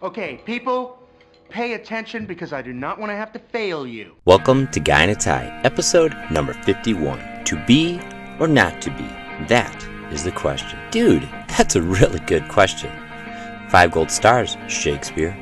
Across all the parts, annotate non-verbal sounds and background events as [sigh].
Okay, people, pay attention because I do not want to have to fail you. Welcome to Guy in a Tie, episode number 51. To be or not to be? That is the question. Dude, that's a really good question. Five gold stars, Shakespeare.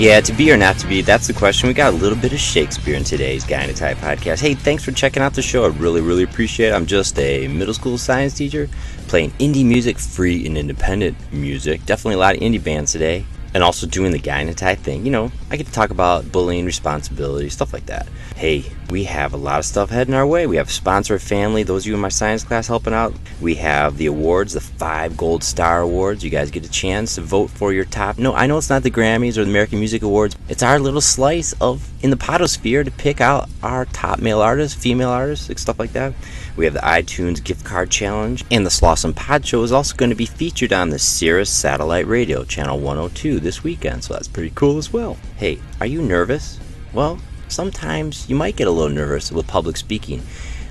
Yeah, to be or not to be, that's the question. We got a little bit of Shakespeare in today's Guy in a Tie podcast. Hey, thanks for checking out the show. I really, really appreciate it. I'm just a middle school science teacher playing indie music, free and independent music. Definitely a lot of indie bands today. And also doing the Guy in a thing. You know, I get to talk about bullying, responsibility, stuff like that. Hey, we have a lot of stuff heading our way. We have sponsor family, those of you in my science class helping out. We have the awards, the five gold star awards. You guys get a chance to vote for your top. No, I know it's not the Grammys or the American Music Awards. It's our little slice of in the podosphere to pick out our top male artists, female artists, stuff like that. We have the iTunes gift card challenge, and the Slawson Pod Show is also going to be featured on the Sirius Satellite Radio, channel 102, this weekend, so that's pretty cool as well. Hey, are you nervous? Well, sometimes you might get a little nervous with public speaking.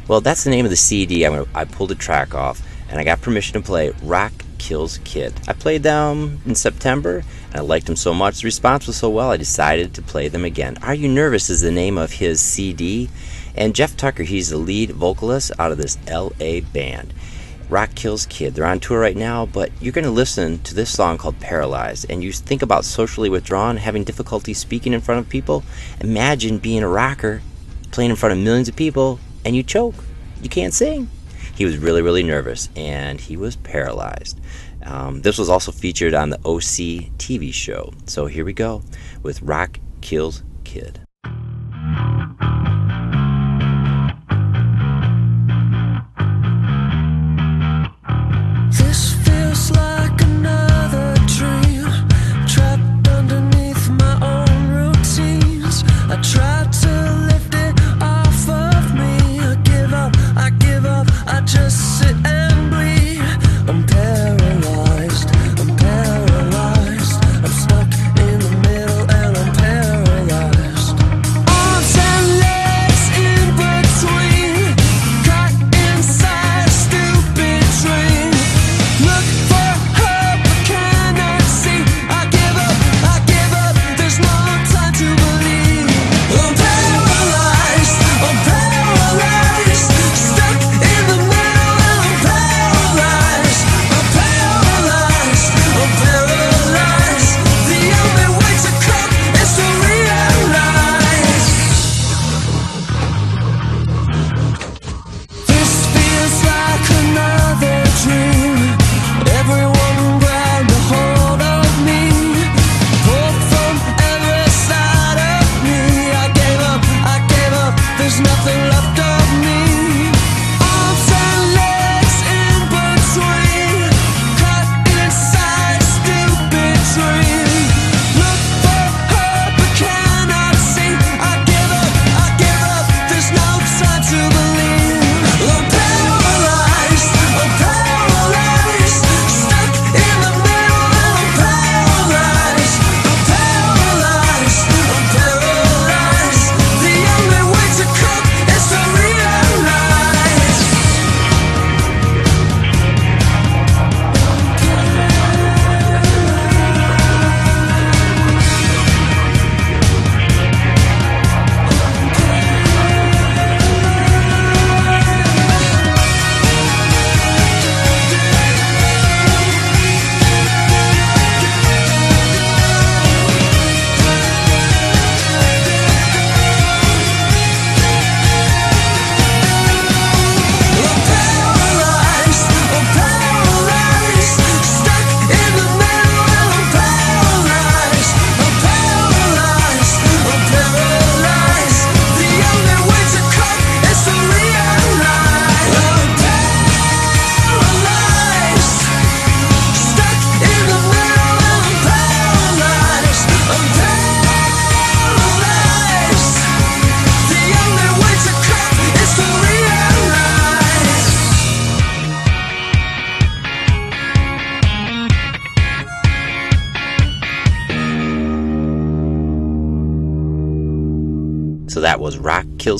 Well, that's the name of the CD. I, I pulled a track off, and I got permission to play Rock Kills Kid. I played them in September, and I liked them so much. The response was so well, I decided to play them again. Are You Nervous is the name of his CD, and Jeff Tucker, he's the lead vocalist out of this LA band. Rock Kills Kid. They're on tour right now, but you're going to listen to this song called Paralyzed, and you think about socially withdrawn, having difficulty speaking in front of people. Imagine being a rocker, playing in front of millions of people, and you choke. You can't sing. He was really, really nervous, and he was paralyzed. Um, this was also featured on the OC TV show. So here we go with Rock Kills Kid.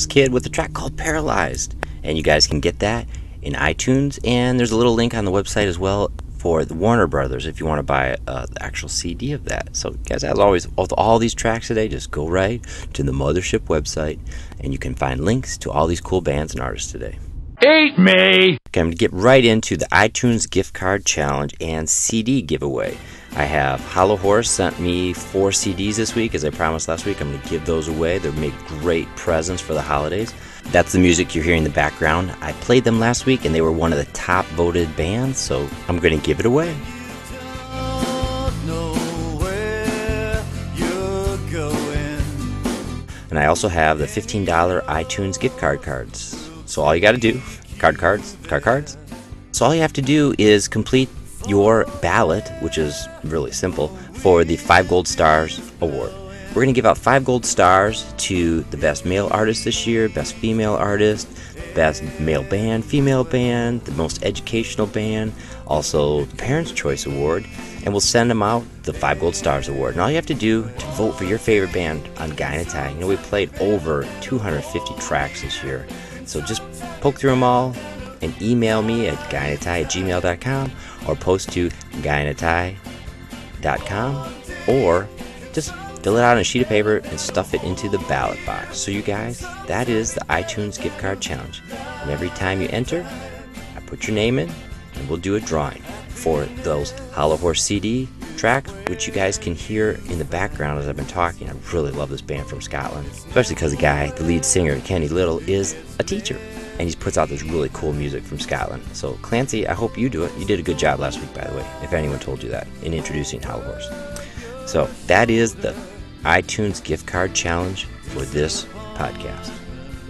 Kid with a track called Paralyzed. And you guys can get that in iTunes. And there's a little link on the website as well for the Warner Brothers if you want to buy uh, the actual CD of that. So, guys, as always, with all these tracks today, just go right to the Mothership website and you can find links to all these cool bands and artists today. Eat me! Okay, I'm going to get right into the iTunes gift card challenge and CD giveaway. I have Hollow Horse sent me four CDs this week, as I promised last week. I'm going to give those away. They're make great presents for the holidays. That's the music you're hearing in the background. I played them last week and they were one of the top voted bands, so I'm going to give it away. And I also have the $15 iTunes gift card cards. So all you got to do, card cards, card cards. So all you have to do is complete your ballot, which is really simple, for the 5 Gold Stars Award. We're going to give out 5 gold stars to the best male artist this year, best female artist, best male band, female band, the most educational band, also the Parents' Choice Award, and we'll send them out the 5 Gold Stars Award. And all you have to do to vote for your favorite band on a you know, we played over 250 tracks this year. So just poke through them all and email me at guyinatie at gmail.com or post to guyinatie.com or just fill it out on a sheet of paper and stuff it into the ballot box. So, you guys, that is the iTunes gift card challenge. And every time you enter, I put your name in and we'll do a drawing for those Hollow Horse CD tracks, which you guys can hear in the background as I've been talking. I really love this band from Scotland, especially because the guy, the lead singer, Kenny Little, is a teacher and he puts out this really cool music from Scotland. So, Clancy, I hope you do it. You did a good job last week, by the way, if anyone told you that, in introducing Hollow Horse. So, that is the iTunes gift card challenge for this podcast.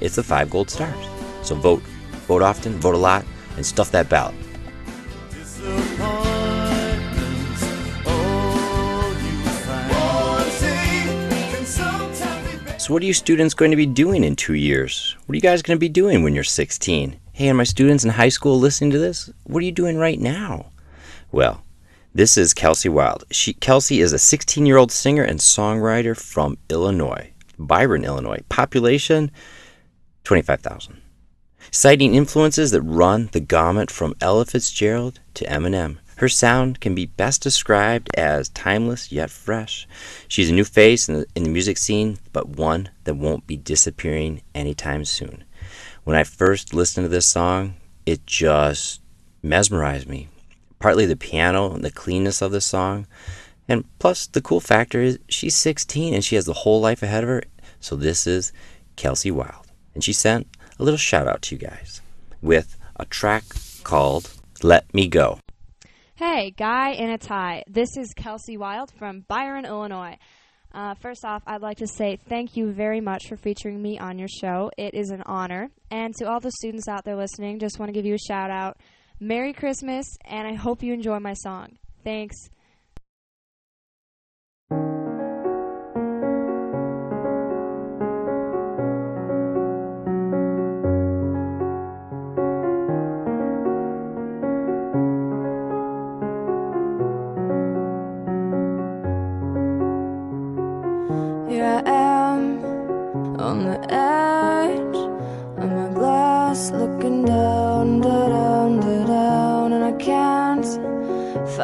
It's the five gold stars. So, vote. Vote often, vote a lot, and stuff that ballot. What are you students going to be doing in two years? What are you guys going to be doing when you're 16? Hey, and my students in high school listening to this, what are you doing right now? Well, this is Kelsey Wild. She, Kelsey is a 16 year old singer and songwriter from Illinois, Byron, Illinois. Population 25,000. Citing influences that run the gamut from Ella Fitzgerald to Eminem. Her sound can be best described as timeless yet fresh. She's a new face in the, in the music scene, but one that won't be disappearing anytime soon. When I first listened to this song, it just mesmerized me. Partly the piano and the cleanness of the song, and plus the cool factor is she's 16 and she has the whole life ahead of her. So this is Kelsey Wild. And she sent a little shout out to you guys with a track called Let Me Go. Hey, Guy in a Tie. This is Kelsey Wild from Byron, Illinois. Uh, first off, I'd like to say thank you very much for featuring me on your show. It is an honor. And to all the students out there listening, just want to give you a shout out. Merry Christmas, and I hope you enjoy my song. Thanks.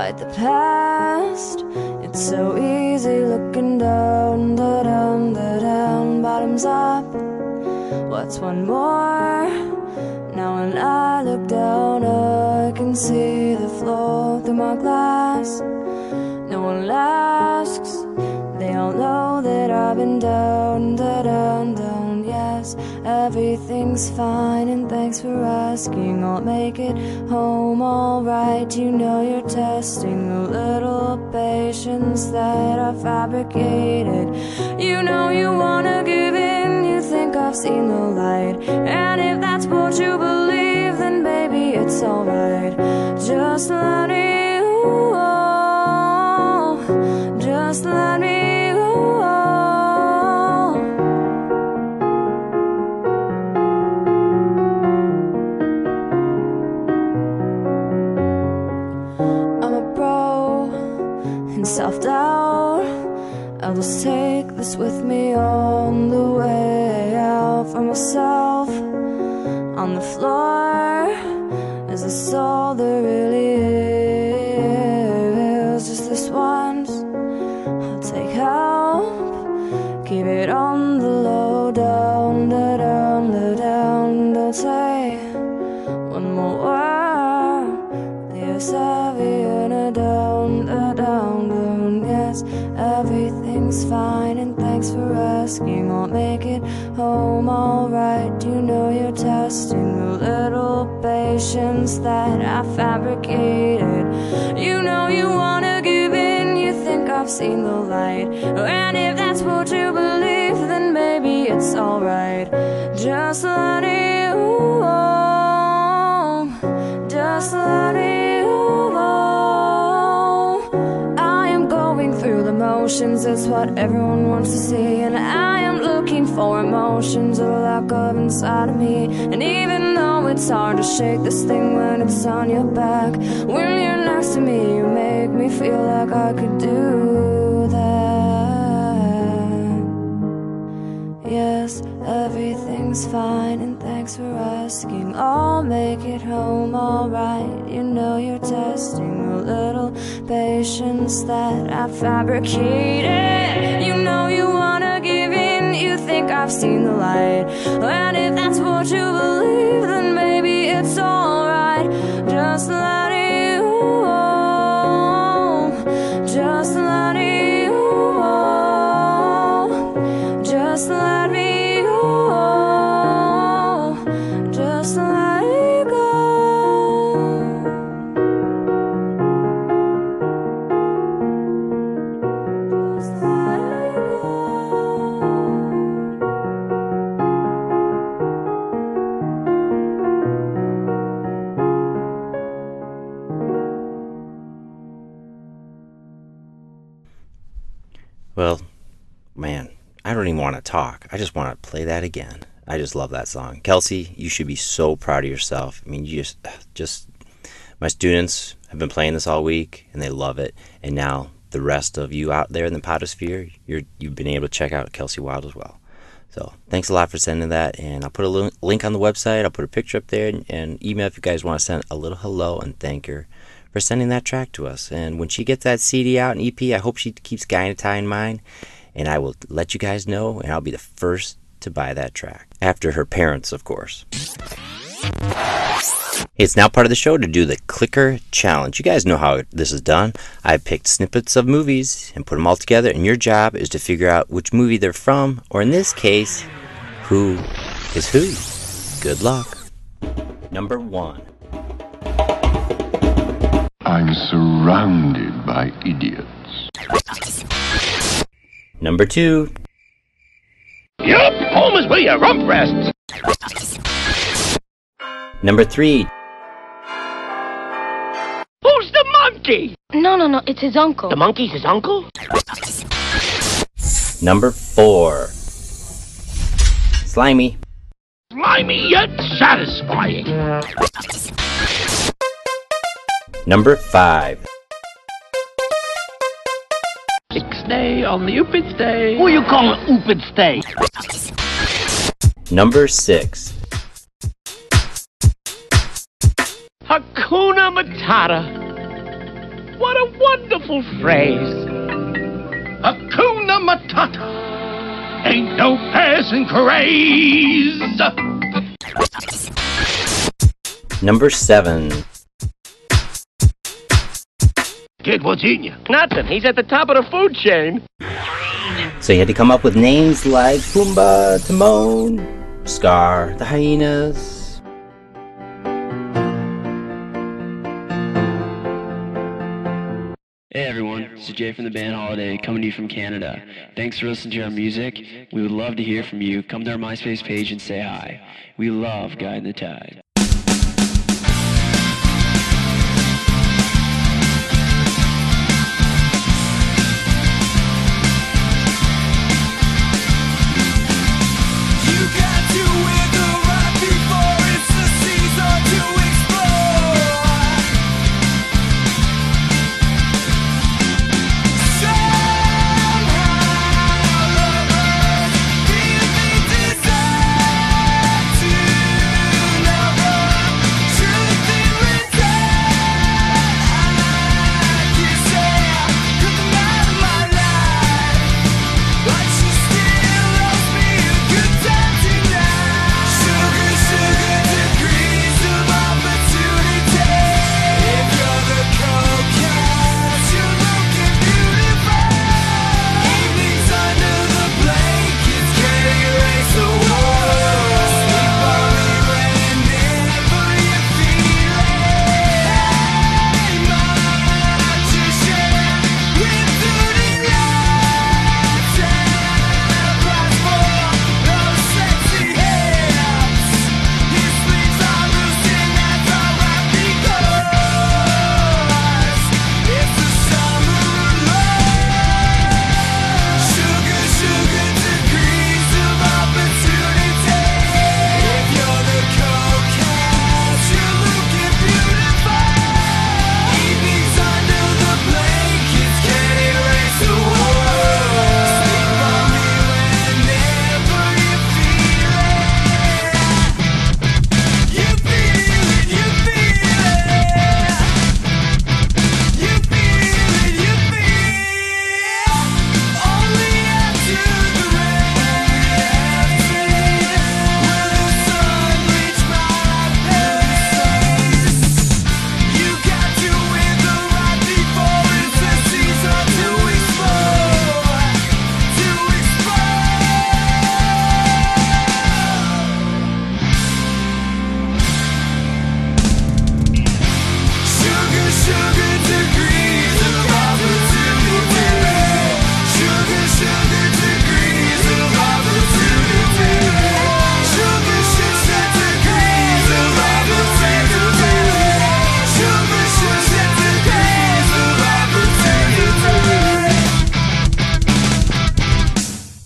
Fight the past. It's so easy looking down, da down, da down, bottoms up. What's one more? Now when I look down, I can see the floor through my glass. No one asks. They all know that I've been down, da down, down. Yes, everything's fine, and thanks for asking. I'll make it home alright. You know you're testing the little patience that I fabricated. You know you wanna give in, you think I've seen the light. And if that's what you believe, then baby, it's alright. Just let me go. Just let me in self doubt. I'll just take this with me on the way out for myself on the floor. Is this all there Everything's fine, and thanks for asking. I'll make it home alright. You know you're testing the little patience that I fabricated. You know you wanna give in, you think I've seen the light. And if that's what you believe, then maybe it's alright. Just let it motions, it's what everyone wants to see. And I am looking for emotions, a lack of inside of me. And even though it's hard to shake this thing when it's on your back, when you're next to me, you make me feel like I could do that. Yes, everything's fine, and thanks for asking. I'll make it home alright. You know you're testing a little patience that I fabricated. You know you wanna give in, you think I've seen the light. And if that's what you believe, then maybe it's alright. Just let that again. I just love that song. Kelsey, you should be so proud of yourself. I mean, you just, just, my students have been playing this all week and they love it. And now the rest of you out there in the podosphere, you're, you've been able to check out Kelsey Wild as well. So thanks a lot for sending that. And I'll put a li- link on the website. I'll put a picture up there and, and email if you guys want to send a little hello and thank her for sending that track to us. And when she gets that CD out and EP, I hope she keeps Guy in a Tie in mind. And I will let you guys know, and I'll be the first to buy that track. After her parents, of course. It's now part of the show to do the clicker challenge. You guys know how this is done. I picked snippets of movies and put them all together, and your job is to figure out which movie they're from, or in this case, who is who. Good luck. Number one. I'm surrounded by idiots. Number two. Yup, home is where your rump rests. Number three. Who's the monkey? No, no, no, it's his uncle. The monkey's his uncle? Number four. Slimy. Slimy yet satisfying. Number five. Ixnay on the Upid stay. Who you call an Upid stay? Number six. Hakuna Matata. What a wonderful phrase. Hakuna Matata. Ain't no passing craze. Number seven. Kid, what's eating you? Nothing. He's at the top of the food chain. So you had to come up with names like Pumbaa, Timon, Scar, the hyenas. Hey everyone, this is Jay from the band Holiday coming to you from Canada. Thanks for listening to our music. We would love to hear from you. Come to our MySpace page and say hi. We love Guide the Tide.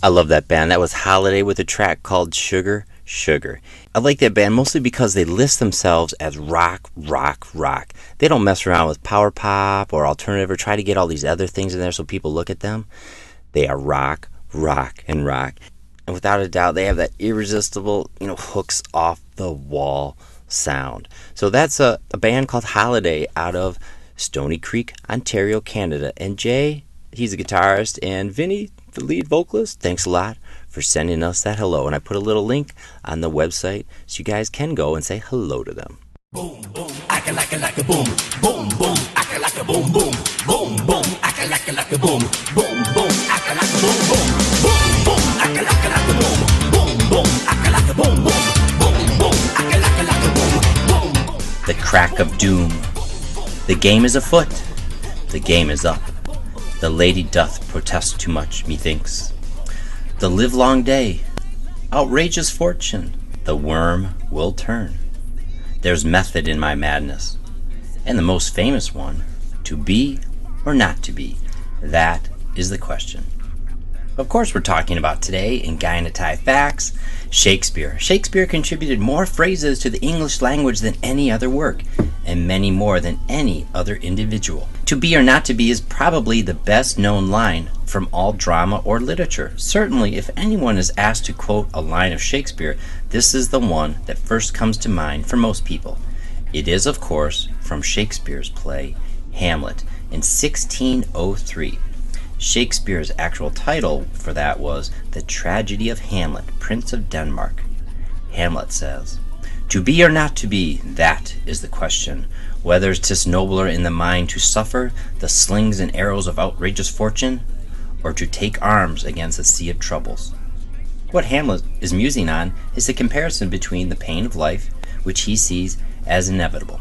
I love that band. That was Holiday with a track called Sugar Sugar. I like that band mostly because they list themselves as rock, rock, rock. They don't mess around with power pop or alternative or try to get all these other things in there so people look at them. They are rock, rock, and rock. And without a doubt, they have that irresistible, you know, hooks off the wall sound. So that's a, a band called Holiday out of Stoney Creek, Ontario, Canada. And Jay, he's a guitarist, and Vinny, the lead vocalist, thanks a lot for sending us that hello. And I put a little link on the website so you guys can go and say hello to them. Boom, boom, acting like a like a boom, boom, boom, acting like a boom, boom, boom, boom, acting like a like a boom, boom, boom, acting like a boom, boom, boom, boom, like a like a boom, boom, boom, acting like a boom, boom, boom, boom, acting like a like a boom, boom, boom. The crack of doom. The game is afoot. The game is up. The lady doth protest too much, methinks. The livelong day. Outrageous fortune. The worm will turn. There's method in my madness. And the most famous one to be or not to be? That is the question. Of course, we're talking about today in Tie Facts Shakespeare. Shakespeare contributed more phrases to the English language than any other work, and many more than any other individual. To be or not to be is probably the best known line from all drama or literature. Certainly, if anyone is asked to quote a line of Shakespeare, this is the one that first comes to mind for most people. It is, of course, from Shakespeare's play Hamlet in 1603. Shakespeare's actual title for that was The Tragedy of Hamlet, Prince of Denmark. Hamlet says, To be or not to be, that is the question. Whether 'tis nobler in the mind to suffer the slings and arrows of outrageous fortune, or to take arms against a sea of troubles. What Hamlet is musing on is the comparison between the pain of life, which he sees as inevitable.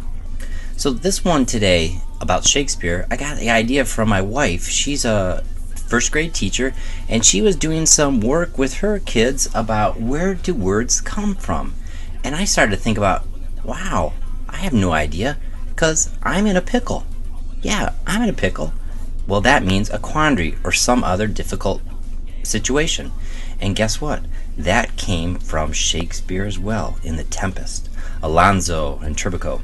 So this one today about Shakespeare, I got the idea from my wife. She's a first grade teacher and she was doing some work with her kids about where do words come from. And I started to think about, wow, I have no idea cuz I'm in a pickle. Yeah, I'm in a pickle. Well, that means a quandary or some other difficult situation. And guess what? That came from Shakespeare as well in The Tempest. Alonso and Turbico.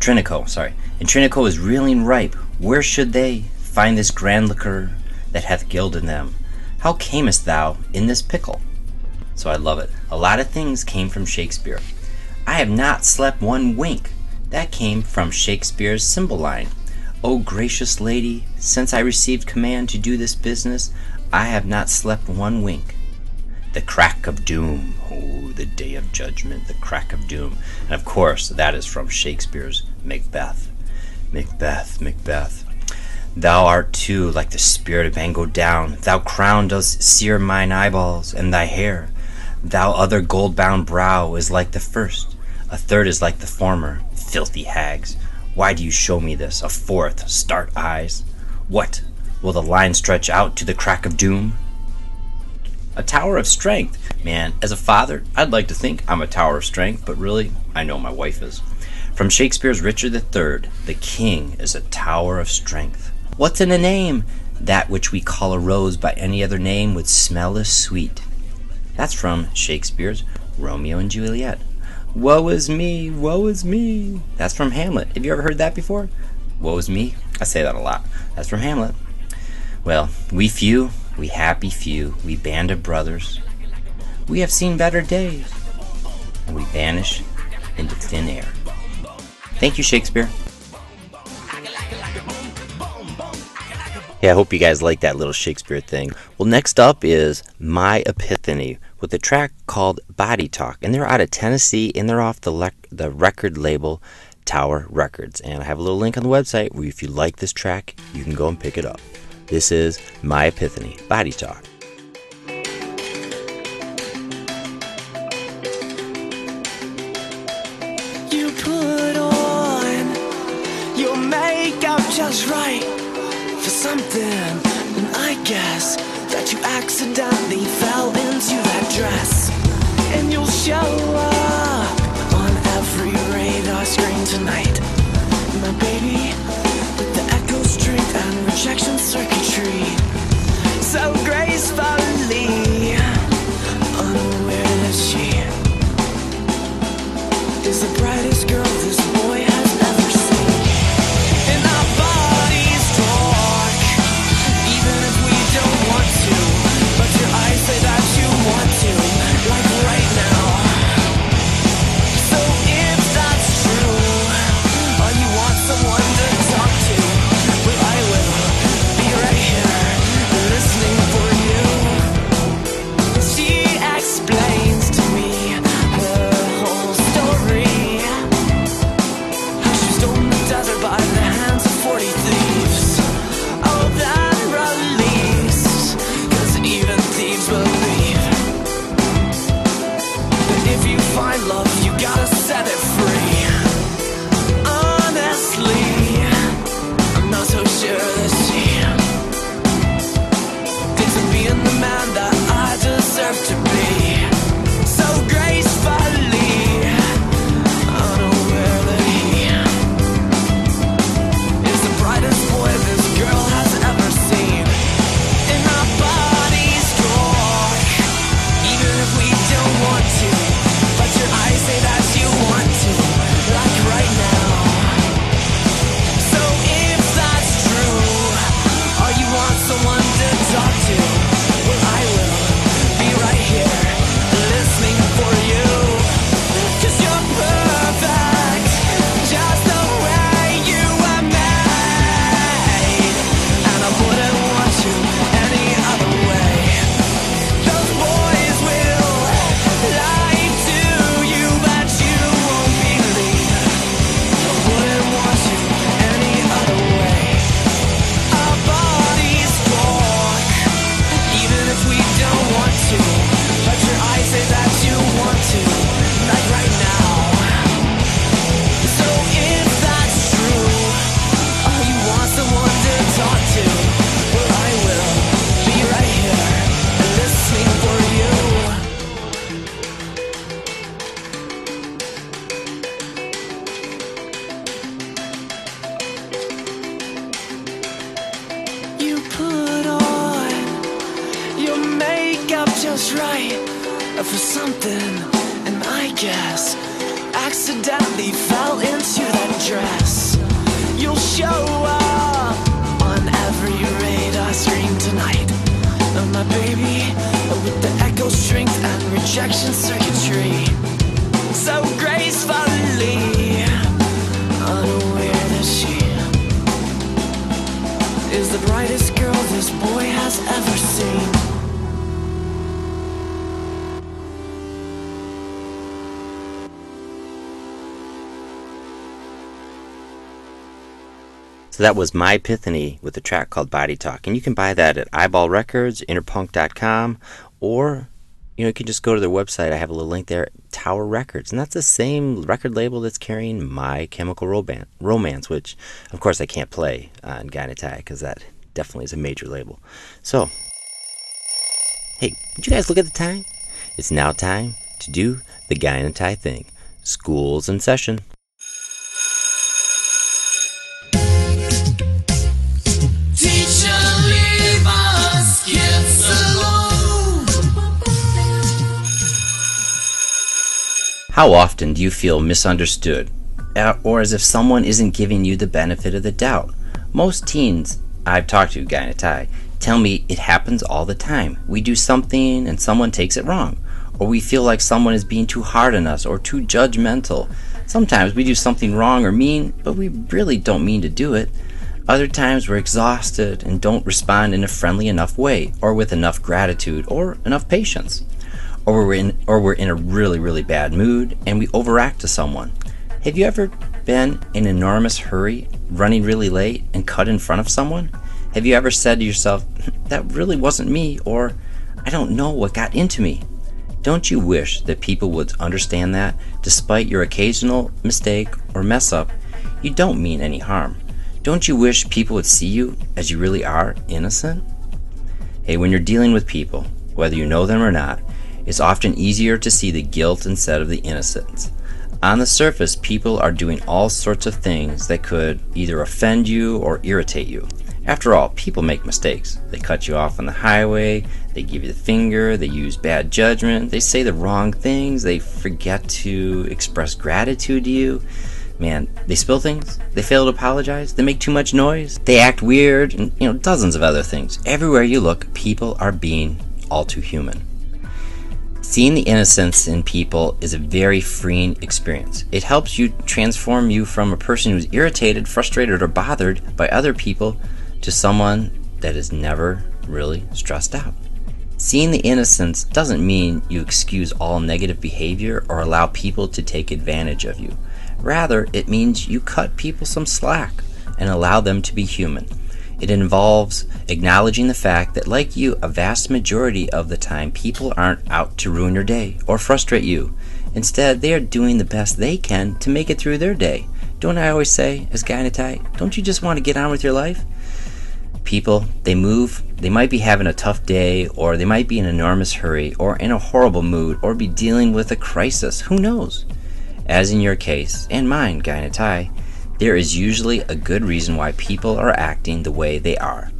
Trinico, sorry. And Trinico is reeling ripe. Where should they find this grand liquor that hath gilded them? How camest thou in this pickle? So I love it. A lot of things came from Shakespeare. I have not slept one wink. That came from Shakespeare's Cymbeline. O gracious lady, since I received command to do this business, I have not slept one wink. The crack of doom. Oh, the day of judgment, the crack of doom. And of course, that is from Shakespeare's Macbeth. Macbeth, Macbeth. Thou art too like the spirit of Banquo down. Thou crown dost sear mine eyeballs, and thy hair. Thou other gold bound brow is like the first. A third is like the former. Filthy hags. Why do you show me this? A fourth, start eyes. What? Will the line stretch out to the crack of doom? A tower of strength. Man, as a father, I'd like to think I'm a tower of strength, but really, I know my wife is. From Shakespeare's Richard III, the king is a tower of strength. What's in a name? That which we call a rose by any other name would smell as sweet. That's from Shakespeare's Romeo and Juliet. Woe is me, woe is me. That's from Hamlet. Have you ever heard that before? Woe is me. I say that a lot. That's from Hamlet. Well, we few, we happy few, we band of brothers, we have seen better days, and we vanish into thin air. Thank you, Shakespeare. Yeah, I hope you guys like that little Shakespeare thing. Well, next up is My Epiphany with a track called Body Talk, and they're out of Tennessee and they're off the le- the record label Tower Records. And I have a little link on the website where if you like this track, you can go and pick it up. This is My Epiphany, Body Talk. Just right for something, I guess that you accidentally fell into that dress, and you'll show up on every radar screen tonight, my baby, with the echo strength and rejection circuitry, so gracefully So that was My Epiphany with a track called Body Talk. And you can buy that at Eyeball Records, interpunk.com, or you know, you can just go to their website. I have a little link there, Tower Records. And that's the same record label that's carrying My Chemical Romance, which, of course, I can't play on Tie because that definitely is a major label. So, hey, would you guys look at the time? It's now time to do the in thing. School's in session. How often do you feel misunderstood, uh, or as if someone isn't giving you the benefit of the doubt? Most teens I've talked to, guy tie, tell me it happens all the time. We do something and someone takes it wrong, or we feel like someone is being too hard on us or too judgmental. Sometimes we do something wrong or mean, but we really don't mean to do it. Other times we're exhausted and don't respond in a friendly enough way, or with enough gratitude or enough patience or we're in or we're in a really really bad mood and we overact to someone. Have you ever been in an enormous hurry, running really late and cut in front of someone? Have you ever said to yourself, hmm, that really wasn't me or I don't know what got into me? Don't you wish that people would understand that despite your occasional mistake or mess up, you don't mean any harm? Don't you wish people would see you as you really are, innocent? Hey, when you're dealing with people, whether you know them or not, it's often easier to see the guilt instead of the innocence. On the surface, people are doing all sorts of things that could either offend you or irritate you. After all, people make mistakes. They cut you off on the highway, they give you the finger, they use bad judgment, they say the wrong things, they forget to express gratitude to you. Man, they spill things, they fail to apologize, they make too much noise, they act weird, and you know, dozens of other things. Everywhere you look, people are being all too human. Seeing the innocence in people is a very freeing experience. It helps you transform you from a person who's irritated, frustrated, or bothered by other people to someone that is never really stressed out. Seeing the innocence doesn't mean you excuse all negative behavior or allow people to take advantage of you. Rather, it means you cut people some slack and allow them to be human. It involves acknowledging the fact that, like you, a vast majority of the time people aren't out to ruin your day or frustrate you. Instead, they are doing the best they can to make it through their day. Don't I always say, as guy don't you just want to get on with your life? People, they move, they might be having a tough day, or they might be in an enormous hurry, or in a horrible mood, or be dealing with a crisis. Who knows? As in your case, and mine, guy there is usually a good reason why people are acting the way they are.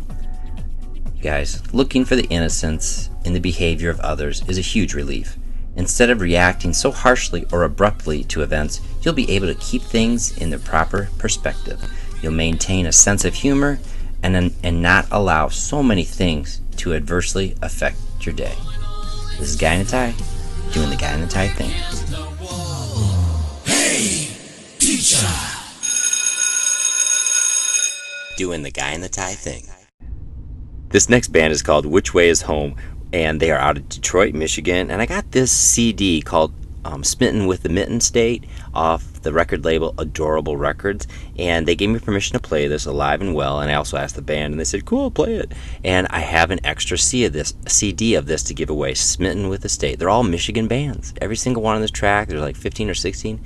Guys, looking for the innocence in the behavior of others is a huge relief. Instead of reacting so harshly or abruptly to events, you'll be able to keep things in their proper perspective. You'll maintain a sense of humor and, and not allow so many things to adversely affect your day. This is Guy in a Tie, doing the Guy in a Tie thing. Doing the Guy in the Tie thing. This next band is called Which Way Is Home, and they are out of Detroit, Michigan. And I got this CD called um, Smitten with the Mitten State off the record label Adorable Records. And they gave me permission to play this alive and well. And I also asked the band, and they said, Cool, play it. And I have an extra C of this, CD of this to give away Smitten with the State. They're all Michigan bands. Every single one on this track, there's like 15 or 16.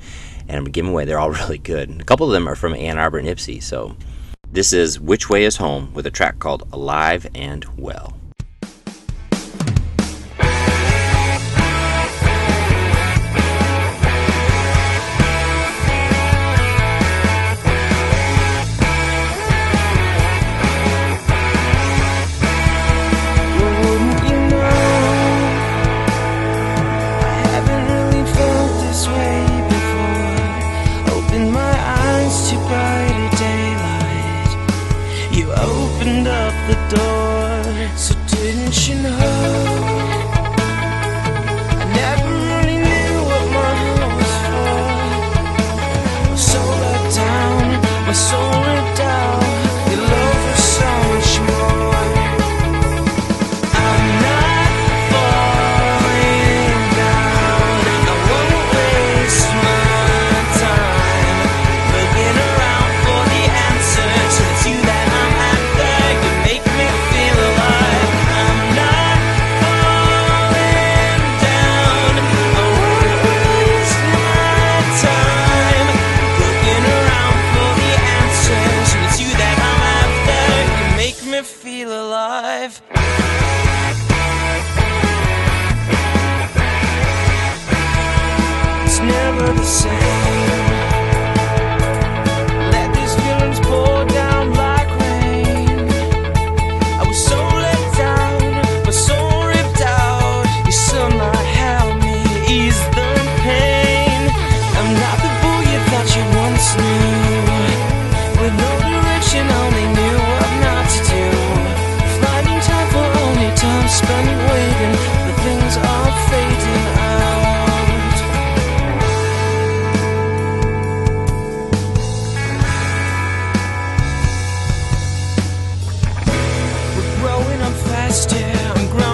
And I'm giving away, they're all [laughs] really good. And a couple of them are from Ann Arbor and Ypsi. So this is Which Way Is Home with a track called Alive and Well. Soul growing up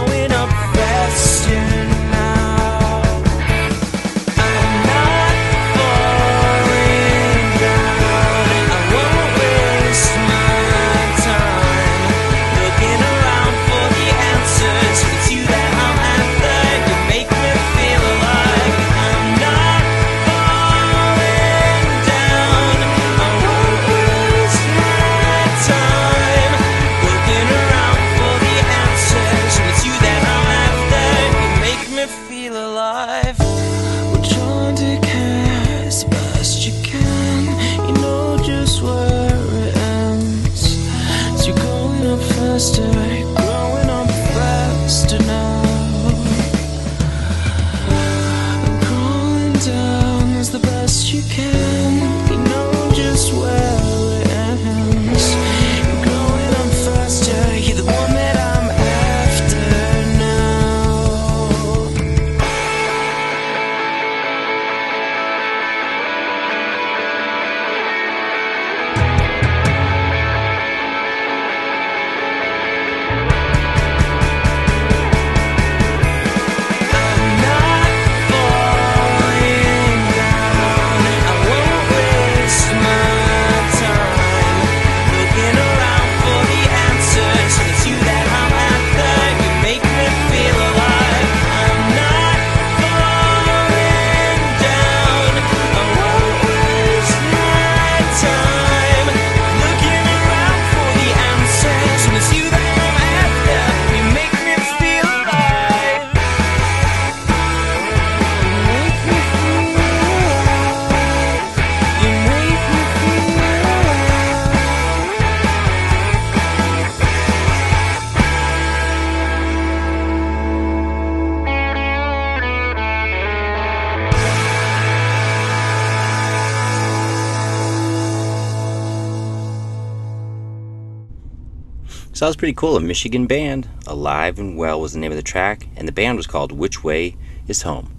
That was pretty cool. A Michigan band, Alive and Well was the name of the track, and the band was called Which Way Is Home.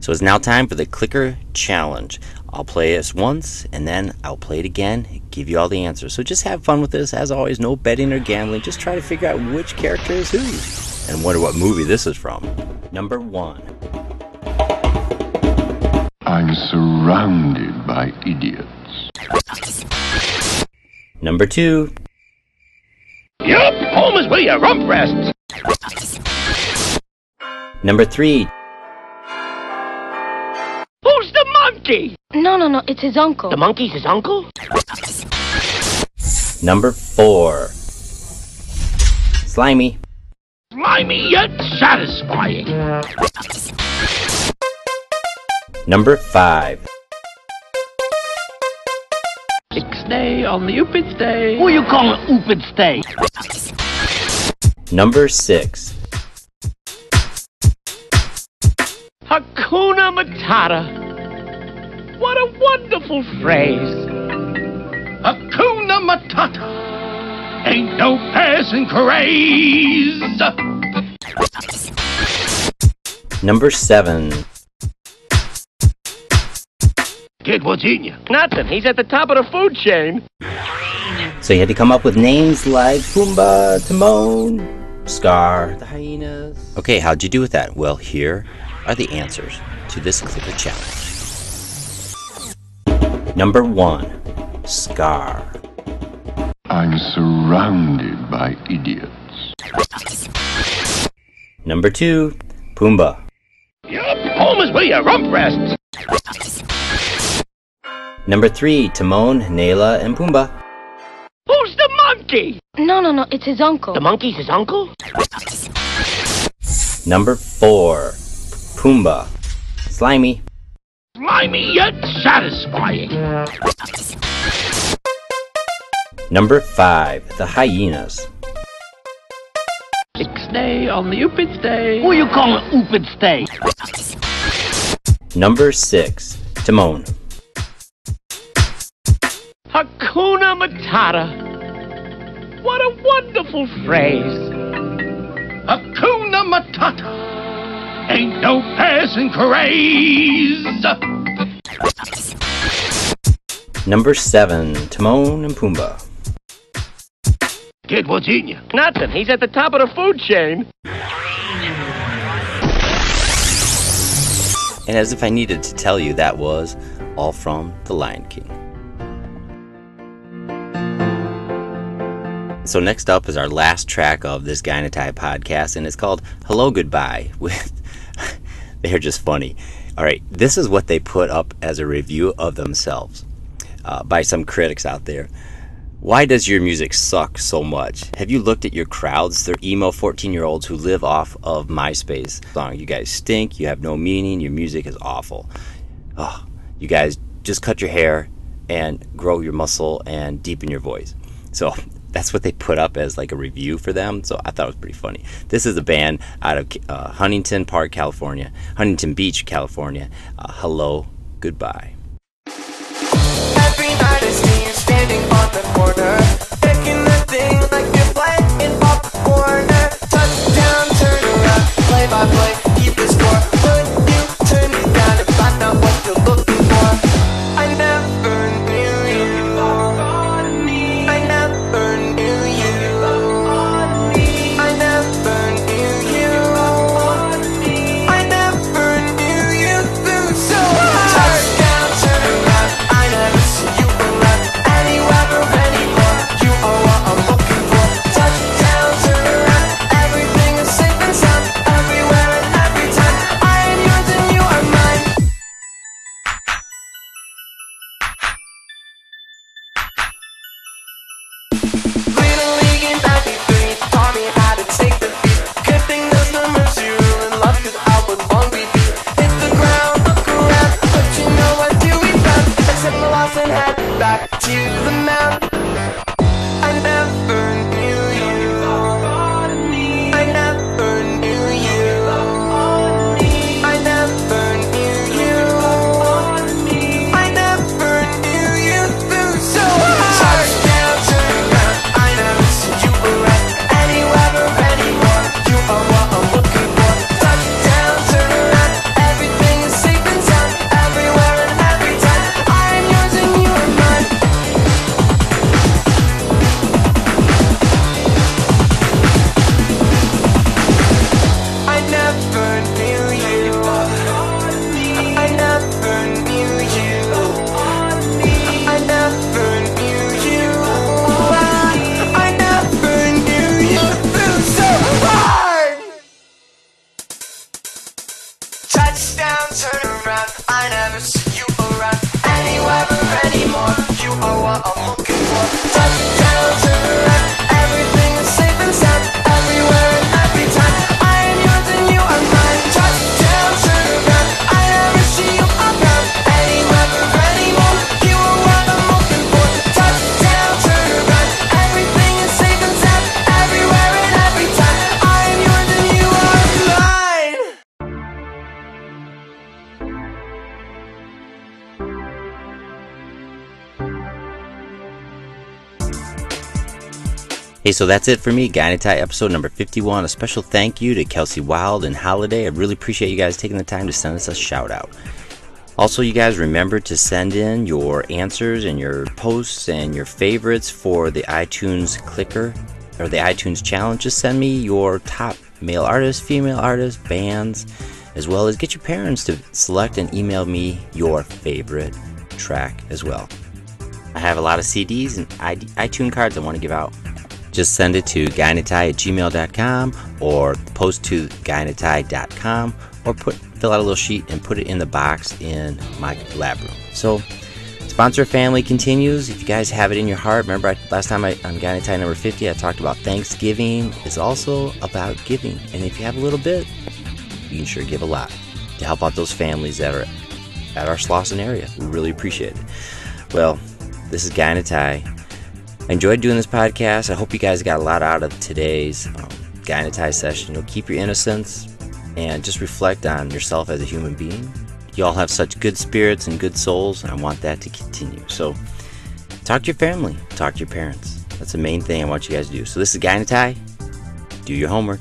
So it's now time for the clicker challenge. I'll play this once and then I'll play it again, give you all the answers. So just have fun with this. As always, no betting or gambling. Just try to figure out which character is who and wonder what movie this is from. Number one. I'm surrounded by idiots. Number two. Yup, home is where your rump rests. Number three. Who's the monkey? No, no, no, it's his uncle. The monkey's his uncle? Number four. Slimy. Slimy yet satisfying. Number five. Ixnay on the Upid Day. Who you call an Upid Day? Number six. Hakuna Matata. What a wonderful phrase. Hakuna Matata. Ain't no passing craze. Number seven. Kid, what's eating you? Nothing. He's at the top of the food chain. So you had to come up with names like Pumbaa, Timon, Scar, the hyenas. Okay, how'd you do with that? Well, here are the answers to this clicker challenge. Number one, Scar. I'm surrounded by idiots. Number two, Pumbaa. Yup, home is where your rump rests. Number three, Timon, Nala, and Pumbaa. Who's the monkey? No, no, no, it's his uncle. The monkey's his uncle? Number four, Pumbaa. Slimy. Slimy yet satisfying. Number five, the hyenas. Six day on the Upid Day. Who you calling Upid Day? Number six, Timon. Hakuna Matata. What a wonderful phrase. Hakuna Matata. Ain't no passing craze. Number seven, Timon and Pumbaa. Kid, what's eating you? Nothing. He's at the top of the food chain. And as if I needed to tell you, that was all from The Lion King. So next up is our last track of this a podcast, and it's called "Hello Goodbye." [laughs] With they're just funny. All right, this is what they put up as a review of themselves uh, by some critics out there. Why does your music suck so much? Have you looked at your crowds? They're emo 14 year olds who live off of MySpace song. You guys stink, you have no meaning, your music is awful. Oh, you guys just cut your hair and grow your muscle and deepen your voice. So that's what they put up as like a review for them. So I thought it was pretty funny. This is a band out of uh, Huntington Park, California, Huntington Beach, California. Uh, hello, goodbye. Play by play, keep the score. You turn me down if I know what you're looking down, turn around. I never see you around anywhere anymore. You are what I'm Hey, so that's it for me, Guy Tie episode number 51. A special thank you to Kelsey Wild and Holiday. I really appreciate you guys taking the time to send us a shout out. Also, you guys remember to send in your answers and your posts and your favorites for the iTunes clicker or the iTunes challenge. Just send me your top male artists, female artists, bands, as well as get your parents to select and email me your favorite track as well. I have a lot of CDs and iTunes cards I want to give out. Just send it to guyinatie at gmail.com or post to guyinatie.com or put fill out a little sheet and put it in the box in my lab room. So, sponsor family continues. If you guys have it in your heart, remember I, last time I, on in number 50, I talked about Thanksgiving is also about giving. And if you have a little bit, you can sure give a lot to help out those families that are at our Slauson area. We really appreciate it. Well, this is Tie. I enjoyed doing this podcast. I hope you guys got a lot out of today's um, in session. You know, keep your innocence and just reflect on yourself as a human being. You all have such good spirits and good souls, and I want that to continue. So, talk to your family, talk to your parents. That's the main thing I want you guys to do. So, this is a Do your homework.